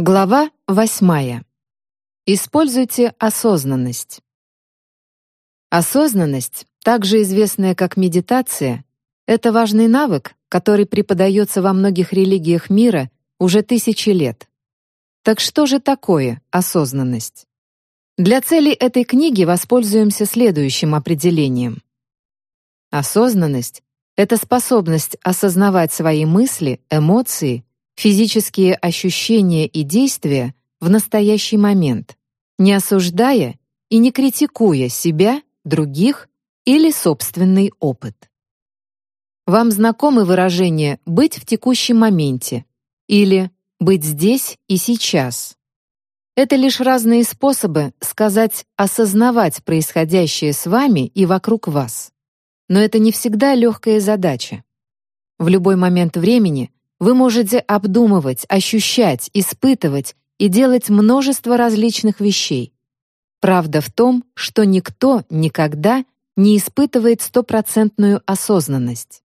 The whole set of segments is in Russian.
Глава восьмая. Используйте осознанность. Осознанность, также известная как медитация, это важный навык, который преподается во многих религиях мира уже тысячи лет. Так что же такое осознанность? Для целей этой книги воспользуемся следующим определением. Осознанность — это способность осознавать свои мысли, эмоции, физические ощущения и действия в настоящий момент, не осуждая и не критикуя себя, других или собственный опыт. Вам знакомы выражения «быть в текущем моменте» или «быть здесь и сейчас». Это лишь разные способы сказать осознавать происходящее с вами и вокруг вас. Но это не всегда легкая задача. В любой момент времени вы можете обдумывать, ощущать, испытывать и делать множество различных вещей. Правда в том, что никто никогда не испытывает стопроцентную осознанность.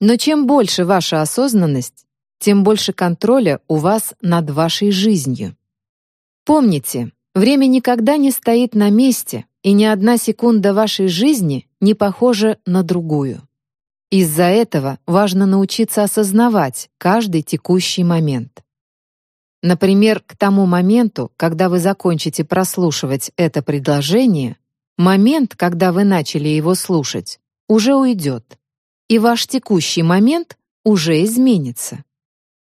Но чем больше ваша осознанность, тем больше контроля у вас над вашей жизнью. Помните, время никогда не стоит на месте, и ни одна секунда вашей жизни не похожа на другую. Из-за этого важно научиться осознавать каждый текущий момент. Например, к тому моменту, когда вы закончите прослушивать это предложение, момент, когда вы начали его слушать, уже уйдет, и ваш текущий момент уже изменится.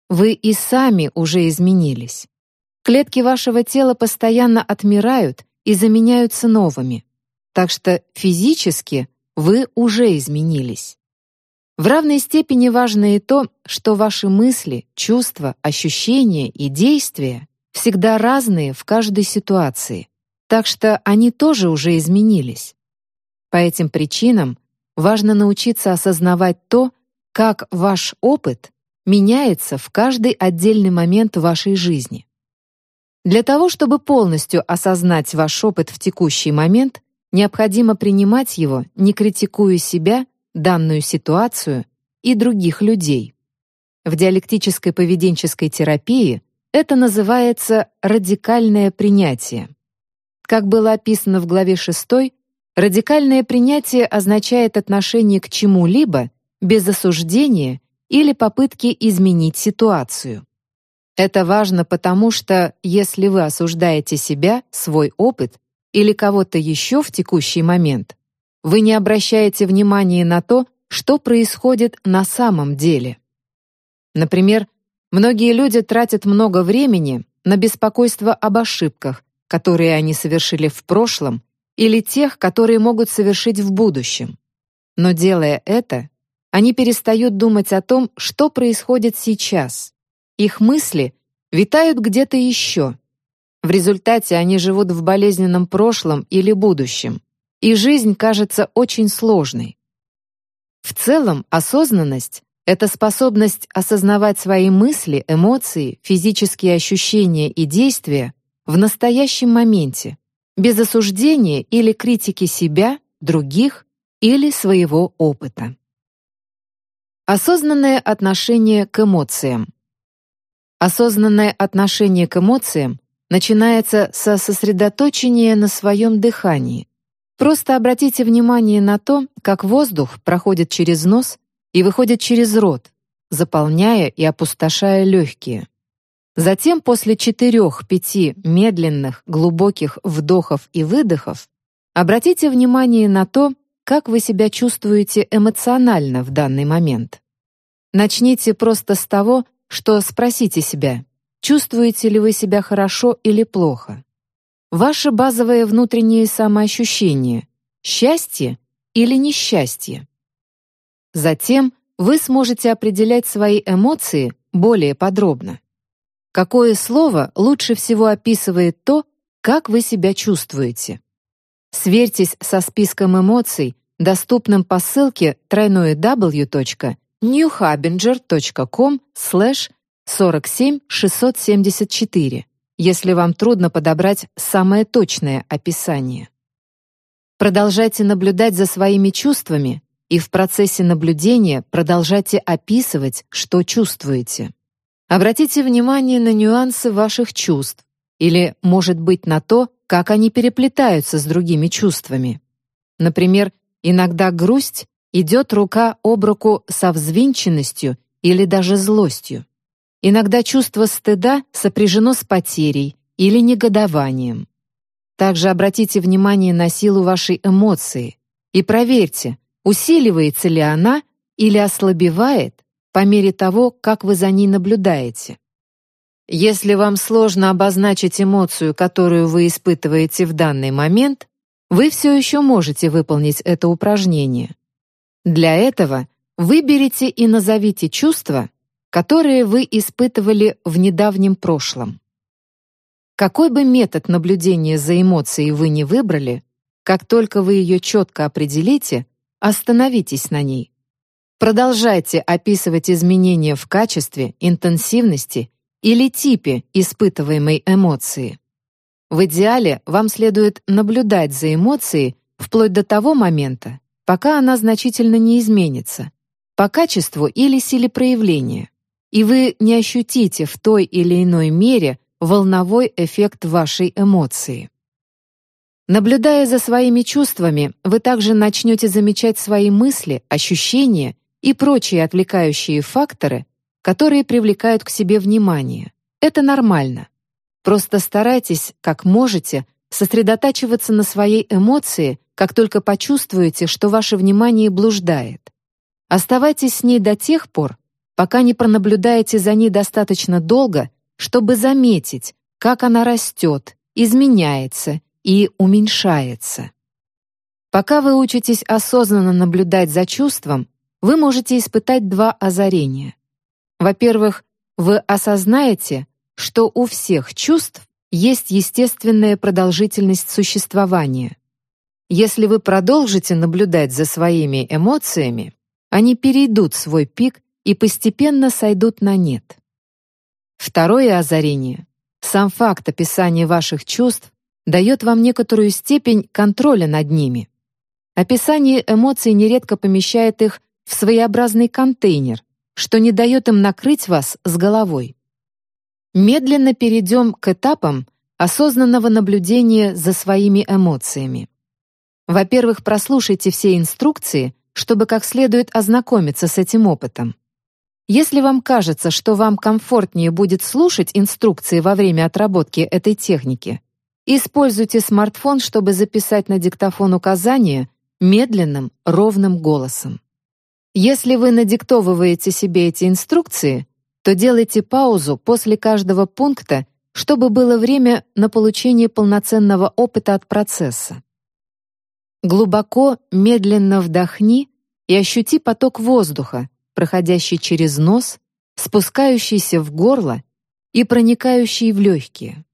Вы и сами уже изменились. Клетки вашего тела постоянно отмирают и заменяются новыми, так что физически вы уже изменились. В равной степени важно и то, что ваши мысли, чувства, ощущения и действия всегда разные в каждой ситуации, так что они тоже уже изменились. По этим причинам важно научиться осознавать то, как ваш опыт меняется в каждый отдельный момент вашей жизни. Для того, чтобы полностью осознать ваш опыт в текущий момент, необходимо принимать его, не критикуя себя данную ситуацию и других людей. В диалектической поведенческой терапии это называется радикальное принятие. Как было описано в главе 6, радикальное принятие означает отношение к чему-либо без осуждения или попытки изменить ситуацию. Это важно потому, что если вы осуждаете себя, свой опыт или кого-то еще в текущий момент, вы не обращаете внимания на то, что происходит на самом деле. Например, многие люди тратят много времени на беспокойство об ошибках, которые они совершили в прошлом, или тех, которые могут совершить в будущем. Но делая это, они перестают думать о том, что происходит сейчас. Их мысли витают где-то еще. В результате они живут в болезненном прошлом или будущем, и жизнь кажется очень сложной. В целом, осознанность — это способность осознавать свои мысли, эмоции, физические ощущения и действия в настоящем моменте, без осуждения или критики себя, других или своего опыта. Осознанное отношение к эмоциям. Осознанное отношение к эмоциям начинается со сосредоточения на своем дыхании, Просто обратите внимание на то, как воздух проходит через нос и выходит через рот, заполняя и опустошая легкие. Затем после четырех-пяти медленных, глубоких вдохов и выдохов обратите внимание на то, как вы себя чувствуете эмоционально в данный момент. Начните просто с того, что спросите себя, чувствуете ли вы себя хорошо или плохо. Ваше базовое внутреннее самоощущение — счастье или несчастье. Затем вы сможете определять свои эмоции более подробно. Какое слово лучше всего описывает то, как вы себя чувствуете? Сверьтесь со списком эмоций, доступным по ссылке www.newhabinger.com 47674 если вам трудно подобрать самое точное описание. Продолжайте наблюдать за своими чувствами и в процессе наблюдения продолжайте описывать, что чувствуете. Обратите внимание на нюансы ваших чувств или, может быть, на то, как они переплетаются с другими чувствами. Например, иногда грусть идет рука об руку со взвинченностью или даже злостью. Иногда чувство стыда сопряжено с потерей или негодованием. Также обратите внимание на силу вашей эмоции и проверьте, усиливается ли она или ослабевает по мере того, как вы за ней наблюдаете. Если вам сложно обозначить эмоцию, которую вы испытываете в данный момент, вы все еще можете выполнить это упражнение. Для этого выберите и назовите чувства, которые вы испытывали в недавнем прошлом. Какой бы метод наблюдения за эмоцией вы не выбрали, как только вы ее четко определите, остановитесь на ней. Продолжайте описывать изменения в качестве, интенсивности или типе испытываемой эмоции. В идеале вам следует наблюдать за эмоцией вплоть до того момента, пока она значительно не изменится, по качеству или силе проявления, и вы не ощутите в той или иной мере волновой эффект вашей эмоции. Наблюдая за своими чувствами, вы также начнете замечать свои мысли, ощущения и прочие отвлекающие факторы, которые привлекают к себе внимание. Это нормально. Просто старайтесь, как можете, сосредотачиваться на своей эмоции, как только почувствуете, что ваше внимание блуждает. Оставайтесь с ней до тех пор, пока не пронаблюдаете за ней достаточно долго, чтобы заметить, как она растет, изменяется и уменьшается. Пока вы учитесь осознанно наблюдать за чувством, вы можете испытать два озарения. Во-первых, вы осознаете, что у всех чувств есть естественная продолжительность существования. Если вы продолжите наблюдать за своими эмоциями, они перейдут свой пик и постепенно сойдут на нет. Второе озарение. Сам факт описания ваших чувств дает вам некоторую степень контроля над ними. Описание эмоций нередко помещает их в своеобразный контейнер, что не дает им накрыть вас с головой. Медленно перейдем к этапам осознанного наблюдения за своими эмоциями. Во-первых, прослушайте все инструкции, чтобы как следует ознакомиться с этим опытом. Если вам кажется, что вам комфортнее будет слушать инструкции во время отработки этой техники, используйте смартфон, чтобы записать на диктофон указания медленным, ровным голосом. Если вы надиктовываете себе эти инструкции, то делайте паузу после каждого пункта, чтобы было время на получение полноценного опыта от процесса. Глубоко, медленно вдохни и ощути поток воздуха, проходящий через нос, спускающийся в горло и проникающий в легкие.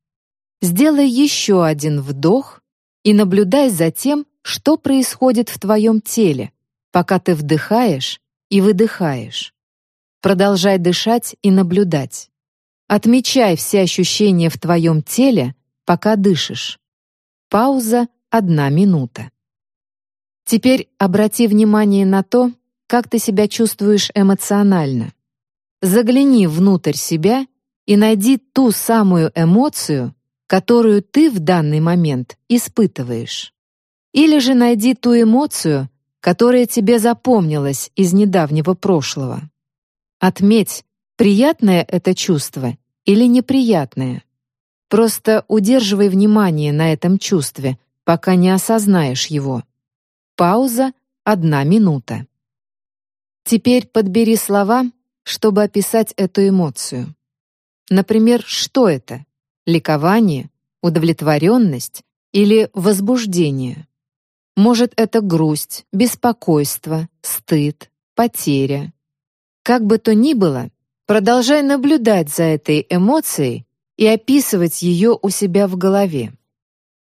Сделай еще один вдох и наблюдай за тем, что происходит в твоем теле, пока ты вдыхаешь и выдыхаешь. Продолжай дышать и наблюдать. Отмечай все ощущения в твоем теле, пока дышишь. Пауза — одна минута. Теперь обрати внимание на то, как ты себя чувствуешь эмоционально. Загляни внутрь себя и найди ту самую эмоцию, которую ты в данный момент испытываешь. Или же найди ту эмоцию, которое тебе запомнилось из недавнего прошлого. Отметь, приятное это чувство или неприятное. Просто удерживай внимание на этом чувстве, пока не осознаешь его. Пауза — одна минута. Теперь подбери слова, чтобы описать эту эмоцию. Например, что это? Ликование, удовлетворенность или возбуждение? Может, это грусть, беспокойство, стыд, потеря. Как бы то ни было, продолжай наблюдать за этой эмоцией и описывать ее у себя в голове.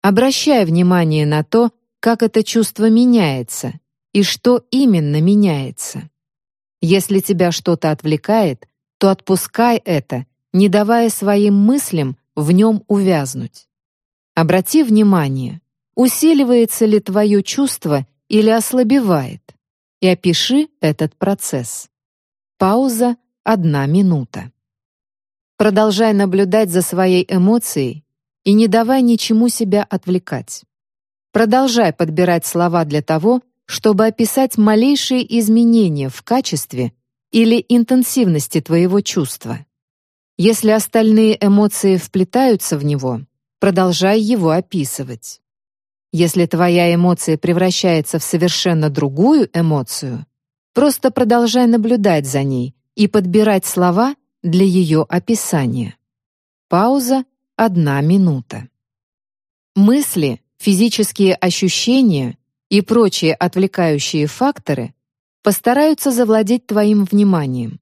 Обращай внимание на то, как это чувство меняется и что именно меняется. Если тебя что-то отвлекает, то отпускай это, не давая своим мыслям в нем увязнуть. Обрати внимание, усиливается ли твое чувство или ослабевает, и опиши этот процесс. Пауза — одна минута. Продолжай наблюдать за своей эмоцией и не давай ничему себя отвлекать. Продолжай подбирать слова для того, чтобы описать малейшие изменения в качестве или интенсивности твоего чувства. Если остальные эмоции вплетаются в него, продолжай его описывать. Если твоя эмоция превращается в совершенно другую эмоцию, просто продолжай наблюдать за ней и подбирать слова для ее описания. Пауза — одна минута. Мысли, физические ощущения и прочие отвлекающие факторы постараются завладеть твоим вниманием.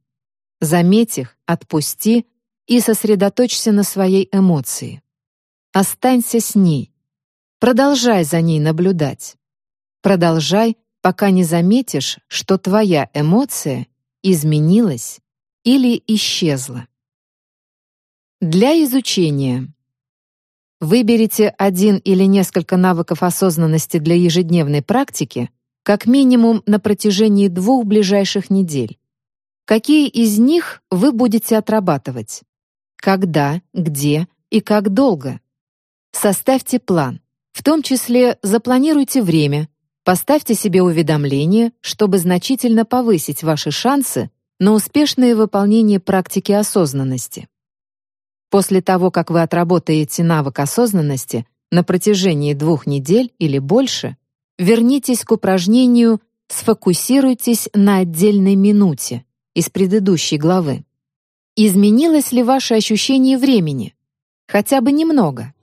Заметь их, отпусти и сосредоточься на своей эмоции. Останься с ней. Продолжай за ней наблюдать. Продолжай, пока не заметишь, что твоя эмоция изменилась или исчезла. Для изучения. Выберите один или несколько навыков осознанности для ежедневной практики как минимум на протяжении двух ближайших недель. Какие из них вы будете отрабатывать? когда, где и как долго. Составьте план, в том числе запланируйте время, поставьте себе уведомления, чтобы значительно повысить ваши шансы на успешное выполнение практики осознанности. После того, как вы отработаете навык осознанности на протяжении двух недель или больше, вернитесь к упражнению «Сфокусируйтесь на отдельной минуте» из предыдущей главы. Изменилось ли ваше ощущение времени? Хотя бы немного.